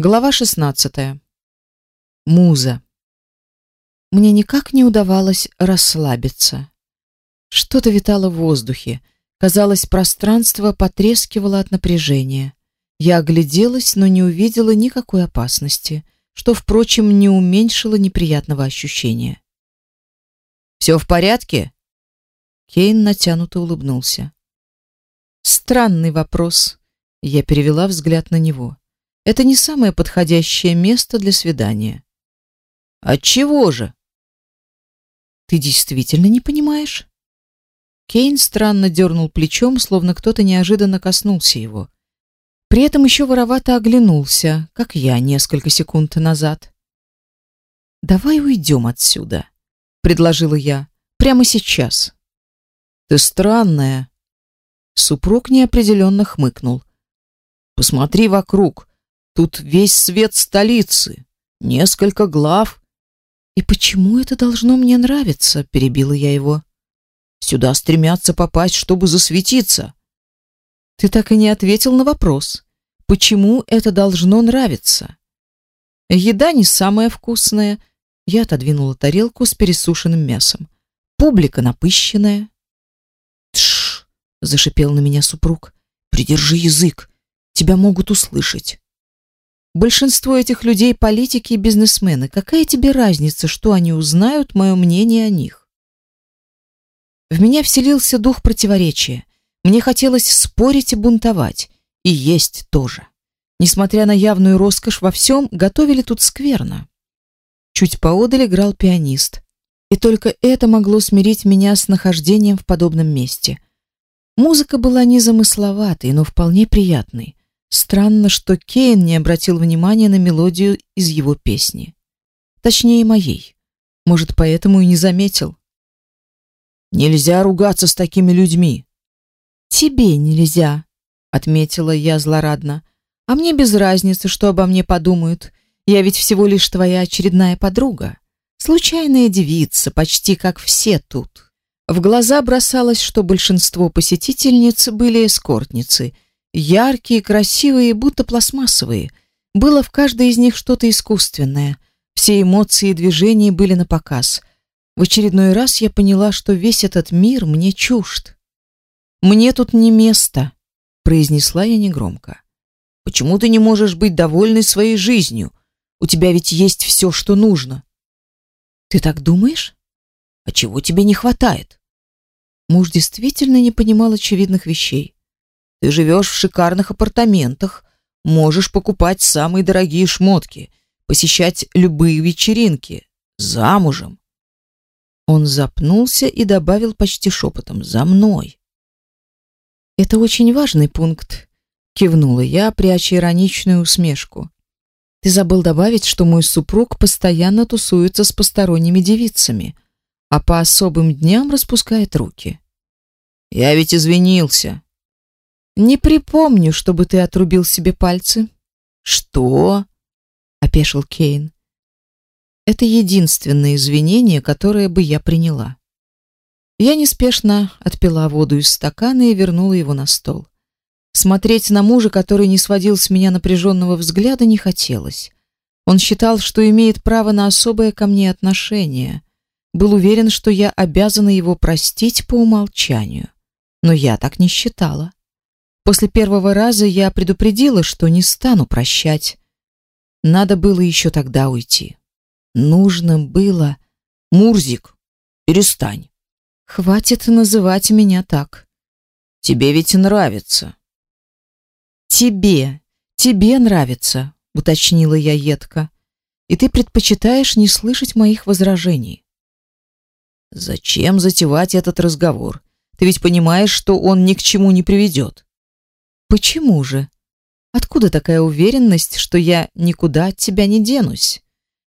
Глава 16. Муза. Мне никак не удавалось расслабиться. Что-то витало в воздухе. Казалось, пространство потрескивало от напряжения. Я огляделась, но не увидела никакой опасности, что, впрочем, не уменьшило неприятного ощущения. «Все в порядке?» Кейн натянуто улыбнулся. Странный вопрос. Я перевела взгляд на него. Это не самое подходящее место для свидания. Отчего же? Ты действительно не понимаешь? Кейн странно дернул плечом, словно кто-то неожиданно коснулся его. При этом еще воровато оглянулся, как я несколько секунд назад. «Давай уйдем отсюда», — предложила я, — «прямо сейчас». «Ты странная», Супруг неопределенно хмыкнул. Посмотри вокруг. Тут весь свет столицы. Несколько глав. И почему это должно мне нравиться? Перебила я его. Сюда стремятся попасть, чтобы засветиться. Ты так и не ответил на вопрос. Почему это должно нравиться? Еда не самая вкусная. Я отодвинула тарелку с пересушенным мясом. Публика напыщенная зашипел на меня супруг. Придержи язык. Тебя могут услышать. Большинство этих людей политики и бизнесмены. Какая тебе разница, что они узнают мое мнение о них? В меня вселился дух противоречия. Мне хотелось спорить и бунтовать, и есть тоже. Несмотря на явную роскошь во всем, готовили тут скверно. Чуть поодаль играл пианист, и только это могло смирить меня с нахождением в подобном месте. Музыка была незамысловатой, но вполне приятной. Странно, что Кейн не обратил внимания на мелодию из его песни. Точнее, моей. Может, поэтому и не заметил. Нельзя ругаться с такими людьми. Тебе нельзя, отметила я злорадно. А мне без разницы, что обо мне подумают. Я ведь всего лишь твоя очередная подруга. Случайная девица, почти как все тут. В глаза бросалось, что большинство посетительниц были эскортницы, яркие, красивые, будто пластмассовые. Было в каждой из них что-то искусственное. Все эмоции и движения были на показ. В очередной раз я поняла, что весь этот мир мне чужд. Мне тут не место, произнесла я негромко. Почему ты не можешь быть довольной своей жизнью? У тебя ведь есть все, что нужно. Ты так думаешь? А чего тебе не хватает? Муж действительно не понимал очевидных вещей. Ты живешь в шикарных апартаментах, можешь покупать самые дорогие шмотки, посещать любые вечеринки, замужем. Он запнулся и добавил почти шепотом: "За мной". Это очень важный пункт, кивнула я, пряча ироничную усмешку. Ты забыл добавить, что мой супруг постоянно тусуется с посторонними девицами а по особым дням распускает руки. Я ведь извинился. Не припомню, чтобы ты отрубил себе пальцы. Что? опешил Кейн. Это единственное извинение, которое бы я приняла. Я неспешно отпила воду из стакана и вернула его на стол. Смотреть на мужа, который не сводил с меня напряженного взгляда, не хотелось. Он считал, что имеет право на особое ко мне отношение, был уверен, что я обязана его простить по умолчанию. Но я так не считала. После первого раза я предупредила, что не стану прощать. Надо было еще тогда уйти. Нужно было... Мурзик, перестань. Хватит называть меня так. Тебе ведь нравится. Тебе, тебе нравится, уточнила я едко. И ты предпочитаешь не слышать моих возражений. Зачем затевать этот разговор? Ты ведь понимаешь, что он ни к чему не приведет. Почему же? Откуда такая уверенность, что я никуда от тебя не денусь?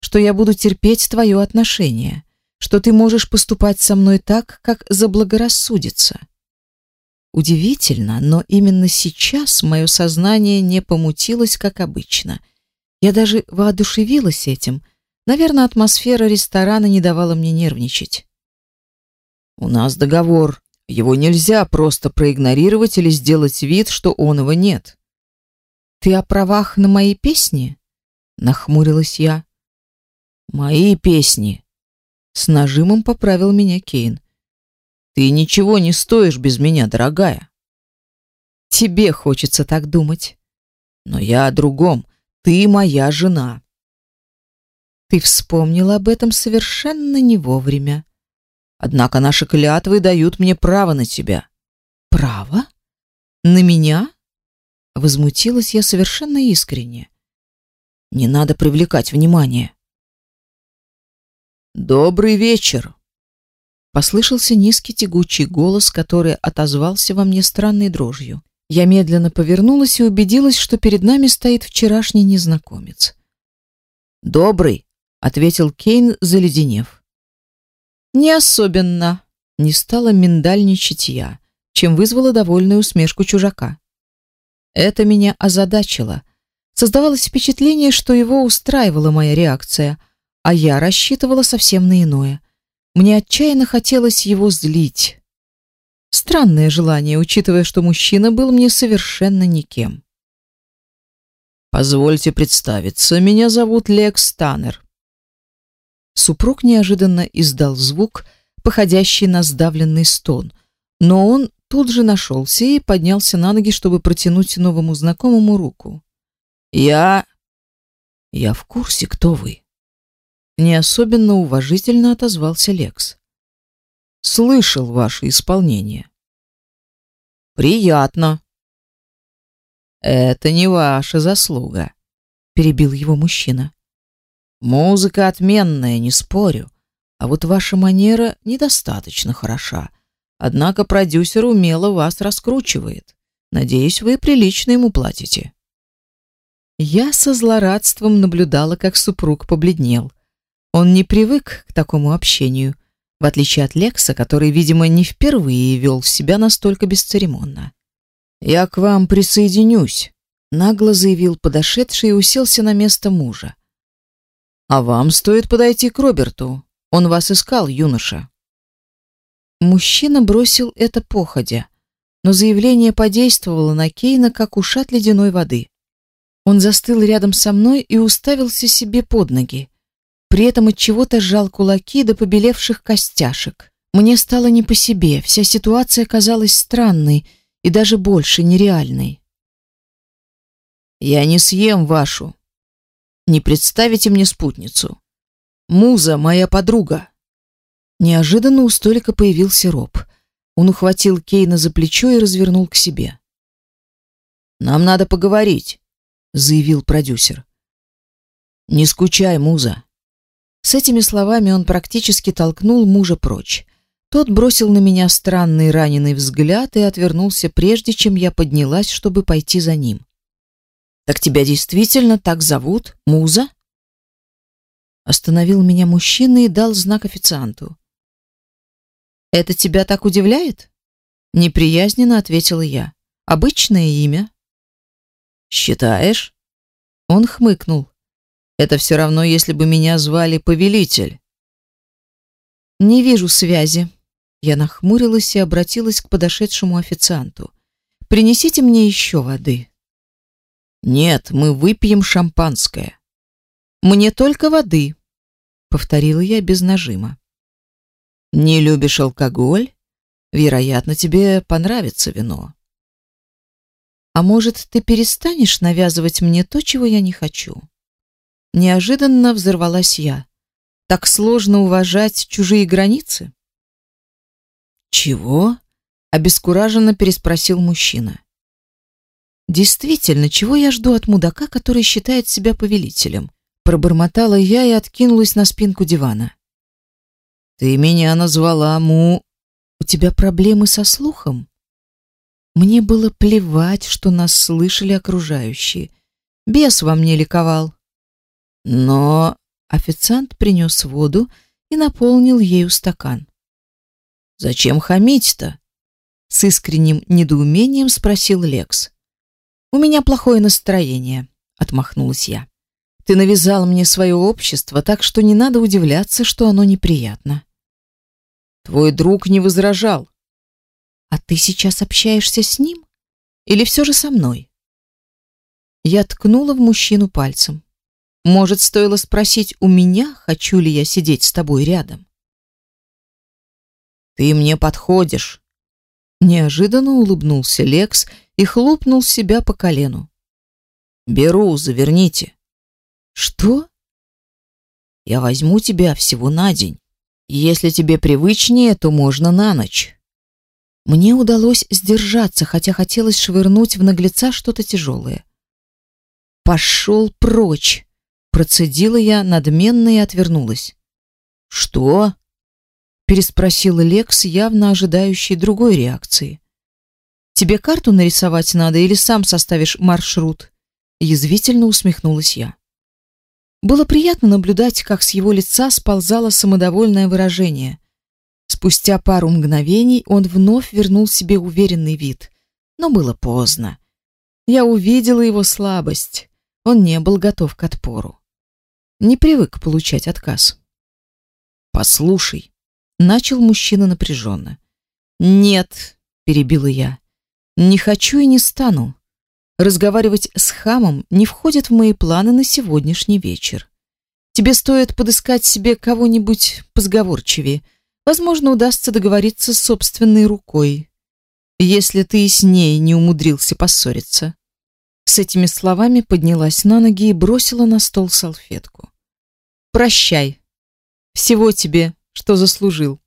Что я буду терпеть твое отношение? Что ты можешь поступать со мной так, как заблагорассудится? Удивительно, но именно сейчас мое сознание не помутилось, как обычно. Я даже воодушевилась этим. Наверное, атмосфера ресторана не давала мне нервничать. У нас договор. Его нельзя просто проигнорировать или сделать вид, что он его нет. Ты о правах на мои песни? Нахмурилась я. Мои песни. С нажимом поправил меня Кейн. Ты ничего не стоишь без меня, дорогая. Тебе хочется так думать. Но я о другом. Ты моя жена. Ты вспомнил об этом совершенно не вовремя. Однако наши клятвы дают мне право на тебя. Право? На меня? Возмутилась я совершенно искренне. Не надо привлекать внимание. Добрый вечер. Послышался низкий тягучий голос, который отозвался во мне странной дрожью. Я медленно повернулась и убедилась, что перед нами стоит вчерашний незнакомец. Добрый, ответил Кейн, заледенев. Не особенно, не стала миндальничать я, чем вызвала довольную усмешку чужака. Это меня озадачило. Создавалось впечатление, что его устраивала моя реакция, а я рассчитывала совсем на иное. Мне отчаянно хотелось его злить. Странное желание, учитывая, что мужчина был мне совершенно никем. Позвольте представиться, меня зовут Лекс Таннер. Супруг неожиданно издал звук, походящий на сдавленный стон, но он тут же нашелся и поднялся на ноги, чтобы протянуть новому знакомому руку. «Я... я в курсе, кто вы». Не особенно уважительно отозвался Лекс. «Слышал ваше исполнение». «Приятно». «Это не ваша заслуга», — перебил его мужчина. «Музыка отменная, не спорю, а вот ваша манера недостаточно хороша. Однако продюсер умело вас раскручивает. Надеюсь, вы прилично ему платите. Я со злорадством наблюдала, как супруг побледнел. Он не привык к такому общению, в отличие от Лекса, который, видимо, не впервые вел себя настолько бесцеремонно. «Я к вам присоединюсь», — нагло заявил подошедший и уселся на место мужа. «А вам стоит подойти к Роберту. Он вас искал, юноша». Мужчина бросил это походя, но заявление подействовало на Кейна, как ушат ледяной воды. Он застыл рядом со мной и уставился себе под ноги. При этом от чего-то сжал кулаки до побелевших костяшек. Мне стало не по себе, вся ситуация казалась странной и даже больше нереальной. Я не съем вашу. Не представите мне спутницу. Муза моя подруга. Неожиданно у столика появился Роб. Он ухватил Кейна за плечо и развернул к себе. Нам надо поговорить, заявил продюсер. Не скучай, муза. С этими словами он практически толкнул мужа прочь. Тот бросил на меня странный раненый взгляд и отвернулся прежде, чем я поднялась, чтобы пойти за ним. Так тебя действительно так зовут, Муза? Остановил меня мужчина и дал знак официанту. Это тебя так удивляет? Неприязненно ответила я. Обычное имя. Считаешь? Он хмыкнул. Это все равно, если бы меня звали повелитель. Не вижу связи. Я нахмурилась и обратилась к подошедшему официанту. Принесите мне еще воды. Нет, мы выпьем шампанское. Мне только воды, повторила я без нажима. Не любишь алкоголь? Вероятно, тебе понравится вино. А может, ты перестанешь навязывать мне то, чего я не хочу? Неожиданно взорвалась я. Так сложно уважать чужие границы? Чего? обескураженно переспросил мужчина. Действительно, чего я жду от мудака, который считает себя повелителем? Пробормотала я и откинулась на спинку дивана. Ты меня назвала Му. У тебя проблемы со слухом? Мне было плевать, что нас слышали окружающие. Бес во мне ликовал. Но официант принес воду и наполнил ею стакан. Зачем хамить-то? С искренним недоумением спросил Лекс. У меня плохое настроение, отмахнулась я. Ты навязал мне свое общество, так что не надо удивляться, что оно неприятно. Твой друг не возражал. А ты сейчас общаешься с ним или все же со мной? Я ткнула в мужчину пальцем. Может, стоило спросить у меня, хочу ли я сидеть с тобой рядом? Ты мне подходишь. Неожиданно улыбнулся Лекс и хлопнул себя по колену. Беру, заверните. Что? Я возьму тебя всего на день. Если тебе привычнее, то можно на ночь. Мне удалось сдержаться, хотя хотелось швырнуть в наглеца что-то тяжелое. Пошел прочь, процедила я надменно и отвернулась. Что? переспросил Лекс, явно ожидающий другой реакции. Тебе карту нарисовать надо или сам составишь маршрут? язвительно усмехнулась я. Было приятно наблюдать, как с его лица сползало самодовольное выражение. Спустя пару мгновений он вновь вернул себе уверенный вид, но было поздно. Я увидела его слабость. Он не был готов к отпору. Не привык получать отказ. Послушай, начал мужчина напряженно. Нет, перебила я. Не хочу и не стану. Разговаривать с хамом не входит в мои планы на сегодняшний вечер. Тебе стоит подыскать себе кого-нибудь позговорчивее. Возможно, удастся договориться с собственной рукой, если ты с ней не умудрился поссориться. С этими словами поднялась на ноги и бросила на стол салфетку. Прощай. Всего тебе, что заслужил.